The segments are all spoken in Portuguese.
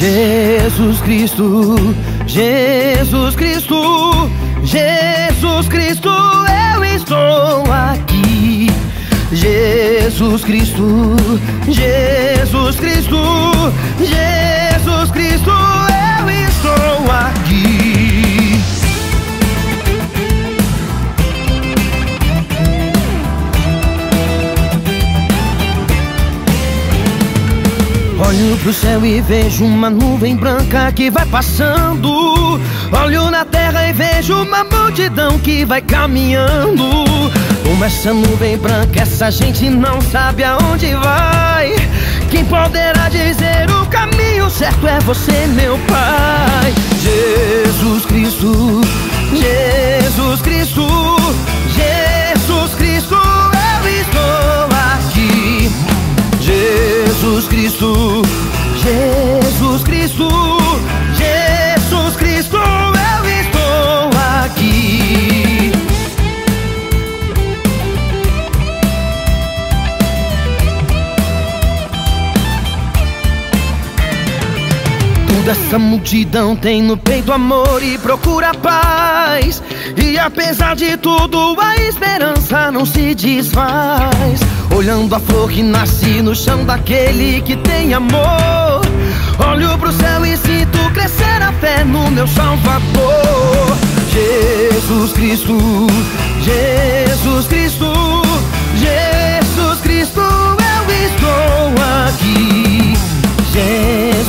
Jesus Cristo, Jesus Cristo, Jesus Cristo, eu estou aqui. Jesus Cristo, Jesus Cristo, Jesus Olho pro céu e vejo uma nuvem branca que vai passando. Olho na terra e vejo uma multidão que vai caminhando. Com essa nuvem branca, essa gente não sabe aonde vai. Quem poderá dizer o caminho certo é você, meu Pai. Jesus Cristo, Jesus Cristo, Jesus Cristo, Jesus Cristo, Toda essa multidão tem no peito amor e procura paz. E apesar de tudo, a esperança não se desfaz. Olhando a flor que nasce no chão daquele que tem amor. Olho pro céu e sinto crescer a fé no meu Salvador. Jesus Cristo, Jesus Cristo,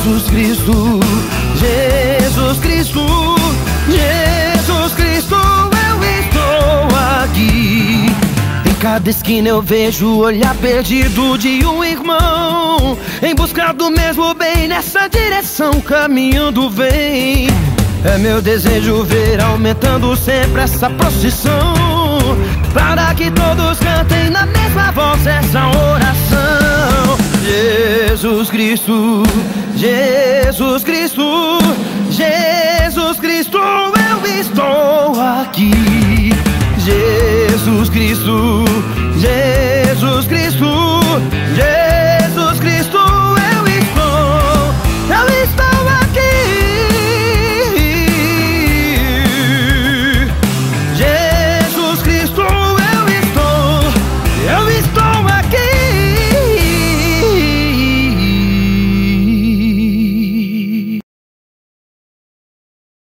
Jesus Cristo, Jesus Cristo, Jesus Cristo, eu estou aqui. Em cada esquina eu vejo o olhar perdido de um irmão. Em busca do mesmo bem, nessa direção caminhando vem. É meu desejo ver aumentando sempre essa procissão. Para que todos cantem na mesma voz essa oração. Jesus Cristo, Jesus Cristo, Jesus Cristo, eu estou aqui. Jesus Cristo, Jesus